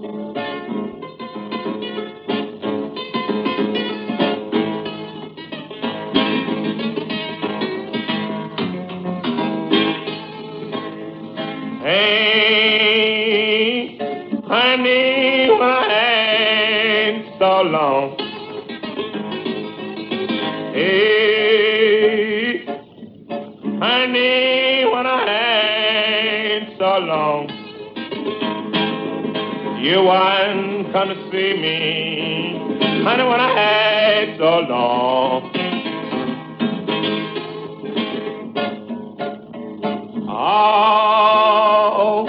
Hey, honey, when I ain't so long. You want come to see me, honey, when I had so long. Oh,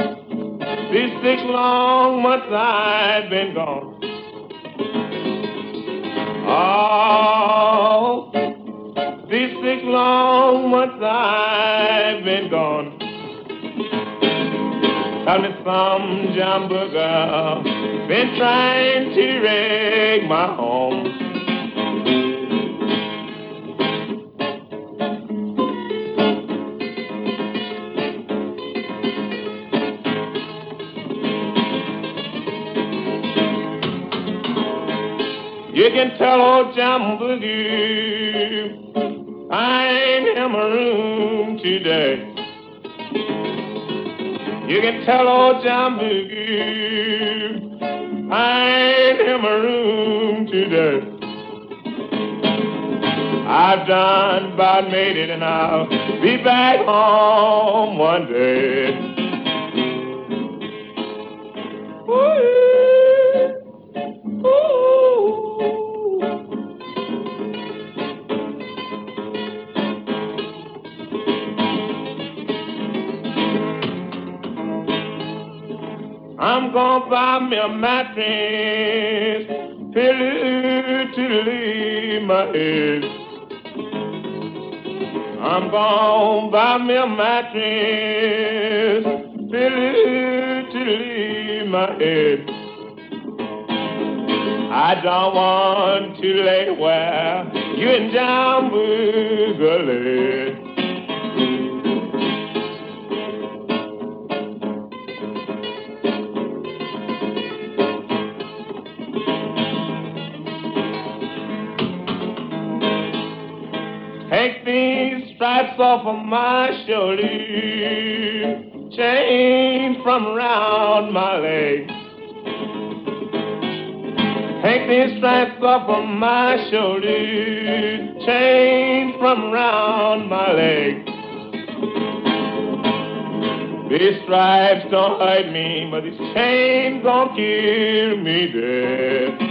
these six long months I've been gone. Oh, these six long months I've been gone. Tell me some jumbuga been trying to wreck my home. You can tell old John Boogie I ain't in my room today. You can tell old John Boogie I ain't in my room today. I've done about made it and I'll be back home one day. I'm gonna buy me a mattress, pillow to lay my head. I'm gonna buy me a mattress, pillow to lay my head. I don't want to lay where you and John Booger Take these stripes off of my shoulder, chain from around my legs. Take these stripes off of my shoulder, chain from around my leg. These stripes don't hurt me, but these chains gon' kill me dead.